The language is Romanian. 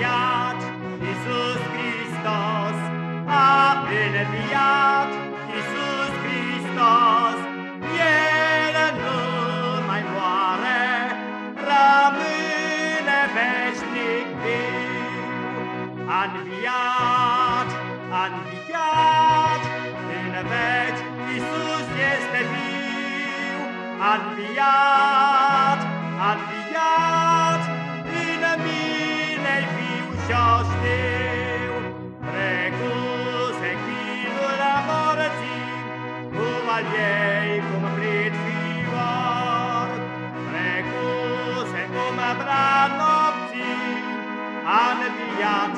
înviat, Iisus Hristos, a înviat, Iisus Hristos, El nu mai moare, rămâne veșnic viu. Înviat, înviat, în veci Iisus este viu, înviat, viu și-o știu. Trecuse chinul morții, cum al ei cumplit fior. Trecuse umbra nopții, a înviat